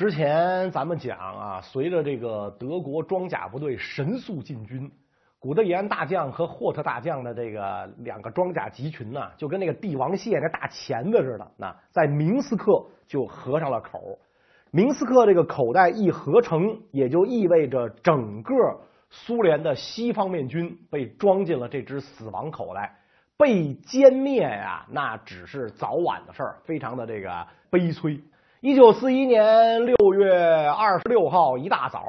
之前咱们讲啊，随着这个德国装甲部队神速进军，古德里安大将和霍特大将的这个两个装甲集群呢，就跟那个帝王蟹那大钳子似的，那在明斯克就合上了口。明斯克这个口袋一合成，也就意味着整个苏联的西方面军被装进了这只死亡口袋，被歼灭呀，那只是早晚的事儿，非常的这个悲催。一九四一年六月二十六号一大早，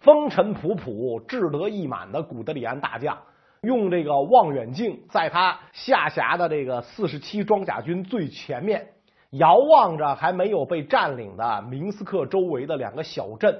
风尘仆仆、志得意满的古德里安大将，用这个望远镜，在他下辖的这个四十七装甲军最前面，遥望着还没有被占领的明斯克周围的两个小镇，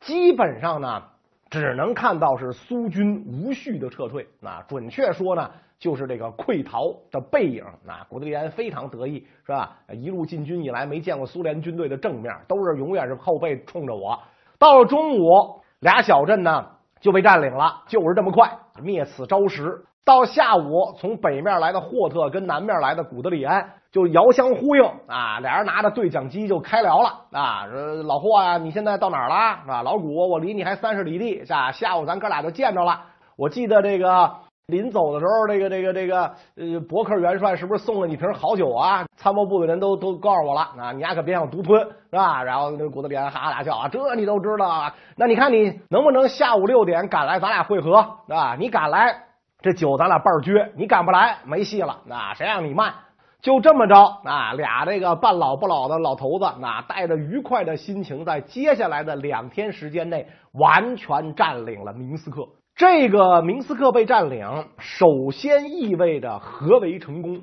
基本上呢，只能看到是苏军无序的撤退。那准确说呢？就是这个溃逃的背影，那古德里安非常得意，是吧？一路进军以来，没见过苏联军队的正面，都是永远是后背冲着我。到了中午，俩小镇呢就被占领了，就是这么快，灭此招时。到下午，从北面来的霍特跟南面来的古德里安就遥相呼应啊，俩人拿着对讲机就开聊了啊说，老霍啊，你现在到哪儿了？啊，老谷，我离你还三十里地，下下午咱哥俩就见着了。我记得这个。临走的时候，这个这个这个呃，伯克元帅是不是送了你瓶好酒啊？参谋部的人都都告诉我了啊，你丫可别想独吞，是吧？然后那古德里哈哈大笑啊，这你都知道啊？那你看你能不能下午六点赶来，咱俩会合，是吧？你赶来，这酒咱俩半撅；你赶不来，没戏了。那谁让你慢？就这么着啊，俩这个半老不老的老头子，那带着愉快的心情，在接下来的两天时间内，完全占领了明斯克。这个明斯克被占领，首先意味着合围成功。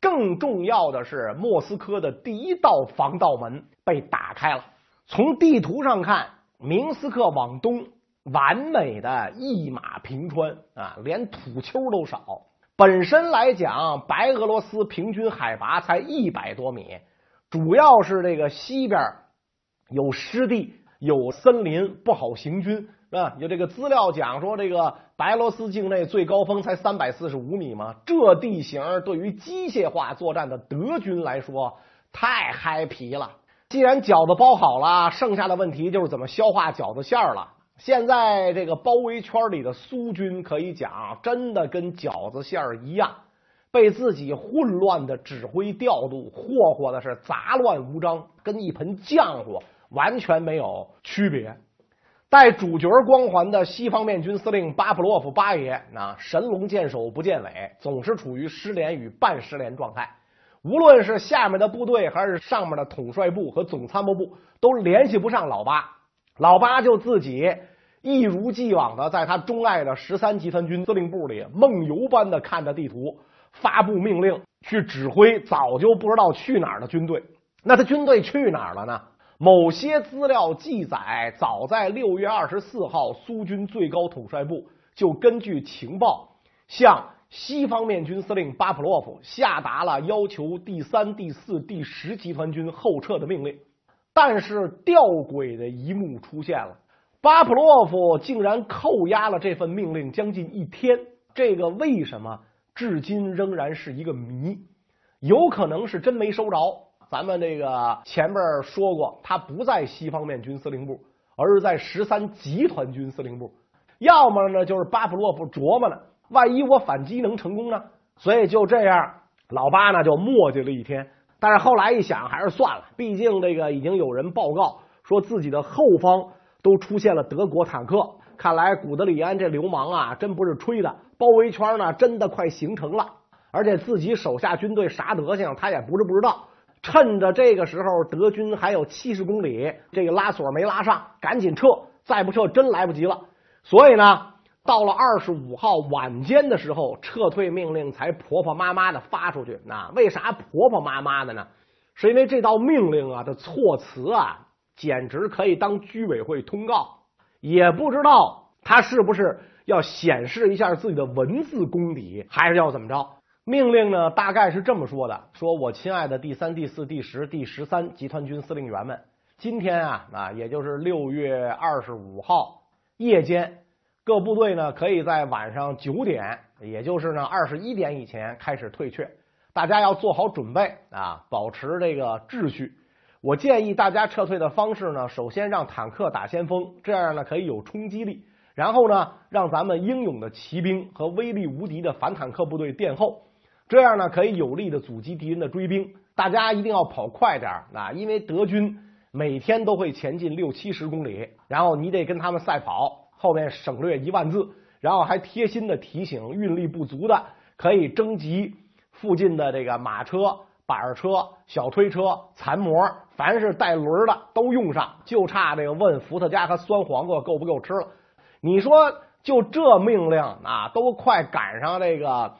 更重要的是，莫斯科的第一道防盗门被打开了。从地图上看，明斯克往东完美的一马平川啊，连土丘都少。本身来讲，白俄罗斯平均海拔才一百多米，主要是这个西边有湿地、有森林，不好行军。啊，有这个资料讲说，这个白俄罗斯境内最高峰才三百四十五米吗？这地形对于机械化作战的德军来说太嗨皮了。既然饺子包好了，剩下的问题就是怎么消化饺子馅儿了。现在这个包围圈里的苏军可以讲，真的跟饺子馅儿一样，被自己混乱的指挥调度霍霍的是杂乱无章，跟一盆浆糊完全没有区别。带主角光环的西方面军司令巴甫洛夫八爷，那神龙见首不见尾，总是处于失联与半失联状态。无论是下面的部队，还是上面的统帅部和总参谋部，都联系不上老八。老八就自己一如既往的在他钟爱的十三集团军司令部里梦游般的看着地图，发布命令去指挥早就不知道去哪儿的军队。那他军队去哪儿了呢？某些资料记载，早在六月二十四号，苏军最高统帅部就根据情报向西方面军司令巴甫洛夫下达了要求第三、第四、第十集团军后撤的命令。但是吊诡的一幕出现了，巴甫洛夫竟然扣押了这份命令将近一天。这个为什么，至今仍然是一个谜。有可能是真没收着。咱们这个前面说过，他不在西方面军司令部，而是在十三集团军司令部。要么呢，就是巴甫洛夫琢磨呢，万一我反击能成功呢？所以就这样，老八呢就磨叽了一天。但是后来一想，还是算了，毕竟这个已经有人报告说自己的后方都出现了德国坦克，看来古德里安这流氓啊，真不是吹的，包围圈呢真的快形成了，而且自己手下军队啥德行，他也不是不知道。趁着这个时候，德军还有七十公里，这个拉锁没拉上，赶紧撤，再不撤真来不及了。所以呢，到了二十五号晚间的时候，撤退命令才婆婆妈妈的发出去。那为啥婆婆妈妈的呢？是因为这道命令啊的措辞啊，简直可以当居委会通告。也不知道他是不是要显示一下自己的文字功底，还是要怎么着？命令呢，大概是这么说的：说我亲爱的第三、第四、第十、第十三集团军司令员们，今天啊啊，也就是六月二十五号夜间，各部队呢可以在晚上九点，也就是呢二十一点以前开始退却。大家要做好准备啊，保持这个秩序。我建议大家撤退的方式呢，首先让坦克打先锋，这样呢可以有冲击力。然后呢，让咱们英勇的骑兵和威力无敌的反坦克部队殿后，这样呢可以有力的阻击敌人的追兵。大家一定要跑快点啊，因为德军每天都会前进六七十公里，然后你得跟他们赛跑，后面省略一万字，然后还贴心的提醒运力不足的可以征集附近的这个马车、板车、小推车、残模，凡是带轮的都用上，就差这个问伏特加和酸黄瓜够不够吃了。你说就这命令啊，都快赶上这个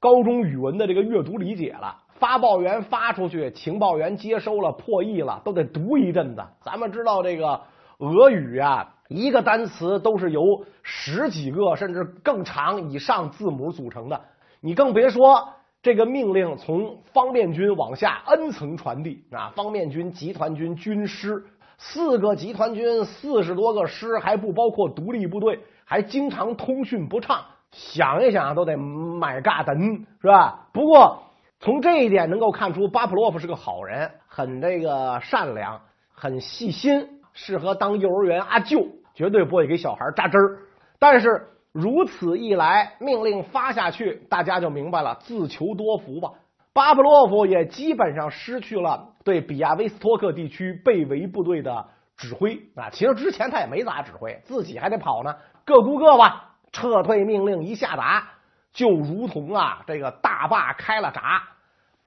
高中语文的这个阅读理解了。发报员发出去，情报员接收了，破译了，都得读一阵子。咱们知道这个俄语啊，一个单词都是由十几个甚至更长以上字母组成的。你更别说这个命令从方面军往下 N 层传递啊，方面军、集团军、军师。四个集团军，四十多个师，还不包括独立部队，还经常通讯不畅。想一想都得买嘎噔，是吧？不过从这一点能够看出，巴甫洛夫是个好人，很这个善良，很细心，适合当幼儿园阿舅，绝对不会给小孩扎针儿。但是如此一来，命令发下去，大家就明白了，自求多福吧。巴甫洛夫也基本上失去了对比亚威斯托克地区被围部队的指挥啊！其实之前他也没咋指挥，自己还得跑呢。各顾各吧。撤退命令一下达，就如同啊这个大坝开了闸，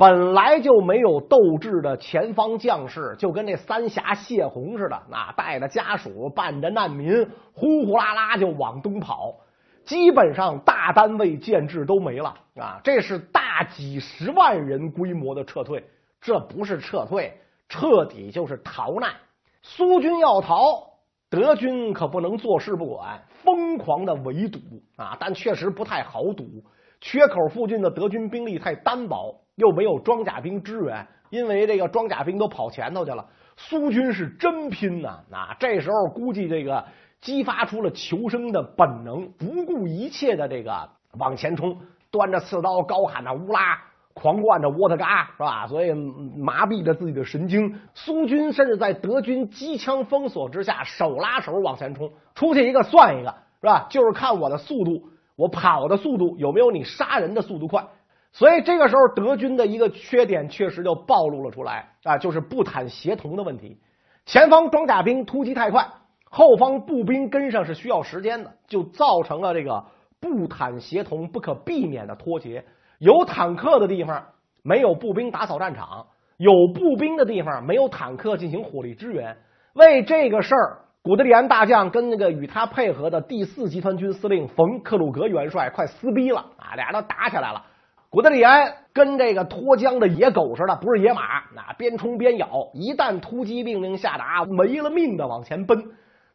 本来就没有斗志的前方将士，就跟这三峡泄洪似的，那带着家属，伴着难民，呼呼啦啦就往东跑。基本上大单位建制都没了啊！这是大几十万人规模的撤退，这不是撤退，彻底就是逃难。苏军要逃，德军可不能坐视不管，疯狂的围堵啊！但确实不太好堵，缺口附近的德军兵力太单薄，又没有装甲兵支援，因为这个装甲兵都跑前头去了。苏军是真拼呐！啊，这时候估计这个。激发出了求生的本能，不顾一切的这个往前冲，端着刺刀，高喊着乌拉，狂灌着沃特嘎，是吧？所以麻痹着自己的神经。苏军甚至在德军机枪封锁之下，手拉手往前冲，出去一个算一个，是吧？就是看我的速度，我跑的速度有没有你杀人的速度快。所以这个时候，德军的一个缺点确实就暴露了出来啊，就是步坦协同的问题，前方装甲兵突击太快。后方步兵跟上是需要时间的，就造成了这个步坦协同不可避免的脱节。有坦克的地方没有步兵打扫战场，有步兵的地方没有坦克进行火力支援。为这个事儿，古德里安大将跟那个与他配合的第四集团军司令冯克鲁格元帅快撕逼了啊！俩人都打起来了。古德里安跟这个脱缰的野狗似的，不是野马，那边冲边咬。一旦突击命令下达，没了命的往前奔。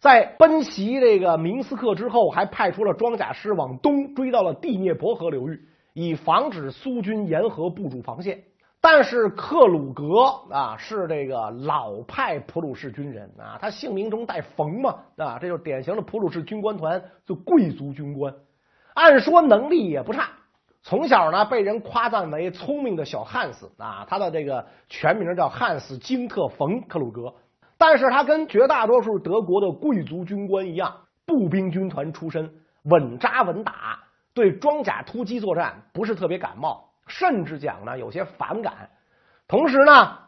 在奔袭这个明斯克之后，还派出了装甲师往东追到了第聂伯河流域，以防止苏军沿河布筑防线。但是克鲁格啊，是这个老派普鲁士军人啊，他姓名中带冯嘛啊，这就是典型的普鲁士军官团，就贵族军官。按说能力也不差，从小呢被人夸赞为聪明的小汉斯啊，他的这个全名叫汉斯金特冯克鲁格。但是他跟绝大多数德国的贵族军官一样，步兵军团出身，稳扎稳打，对装甲突击作战不是特别感冒，甚至讲呢有些反感。同时呢，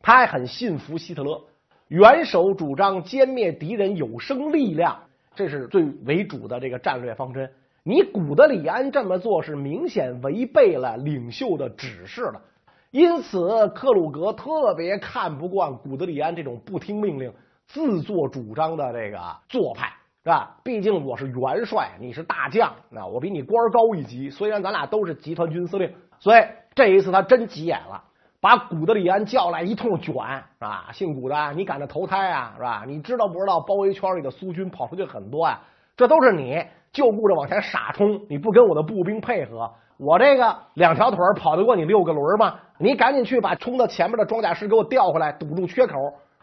他还很信服希特勒，元首主张歼灭敌人有生力量，这是最为主的这个战略方针。你古德里安这么做是明显违背了领袖的指示了。因此，克鲁格特别看不惯古德里安这种不听命令、自作主张的这个做派，是吧？毕竟我是元帅，你是大将，那我比你官高一级。虽然咱俩都是集团军司令，所以这一次他真急眼了，把古德里安叫来一通卷，是吧？姓古的，你赶着投胎啊，是吧？你知道不知道？包围圈里的苏军跑出去很多呀，这都是你就顾着往前傻冲，你不跟我的步兵配合。我这个两条腿跑得过你六个轮吗？你赶紧去把冲到前面的装甲师给我调回来，堵住缺口。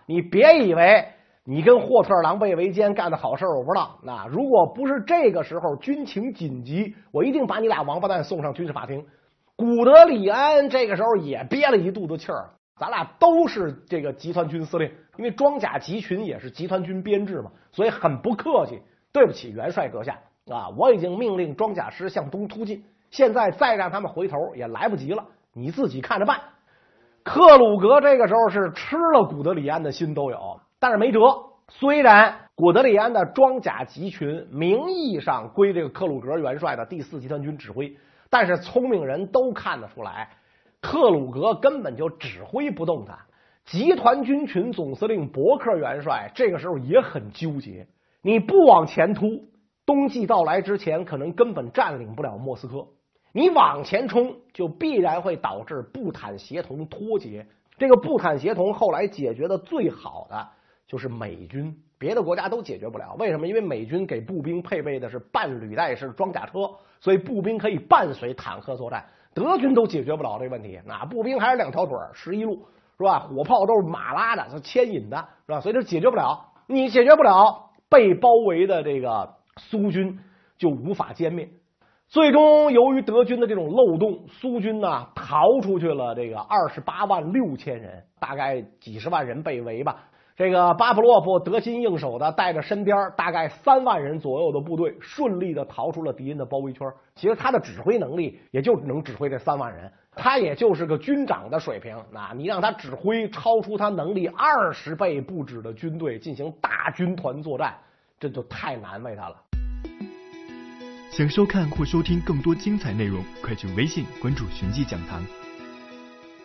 你别以为你跟霍特狼狈为奸干的好事我不知道。那如果不是这个时候军情紧急，我一定把你俩王八蛋送上军事法庭。古德里安这个时候也憋了一肚子气儿。咱俩都是这个集团军司令，因为装甲集群也是集团军编制嘛，所以很不客气。对不起，元帅阁下啊，我已经命令装甲师向东突进，现在再让他们回头也来不及了，你自己看着办。克鲁格这个时候是吃了古德里安的心都有，但是没辙。虽然古德里安的装甲集群名义上归这个克鲁格元帅的第四集团军指挥，但是聪明人都看得出来。克鲁格根本就指挥不动他，集团军群总司令伯克元帅这个时候也很纠结。你不往前突，冬季到来之前可能根本占领不了莫斯科；你往前冲，就必然会导致布坦协同脱节。这个布坦协同后来解决的最好的就是美军，别的国家都解决不了。为什么？因为美军给步兵配备的是半履带式装甲车，所以步兵可以伴随坦克作战。德军都解决不了这个问题，那步兵还是两条腿十一路是吧？火炮都是马拉的是，牵引的是吧？所以这解决不了，你解决不了，被包围的这个苏军就无法歼灭。最终，由于德军的这种漏洞，苏军呢逃出去了，这个二十八万六千人，大概几十万人被围吧。这个巴甫洛夫得心应手的带着身边大概三万人左右的部队，顺利的逃出了敌人的包围圈。其实他的指挥能力也就能指挥这三万人，他也就是个军长的水平。那你让他指挥超出他能力二十倍不止的军队进行大军团作战，这就太难为他了。想收看或收听更多精彩内容，快去微信关注“寻迹讲堂”。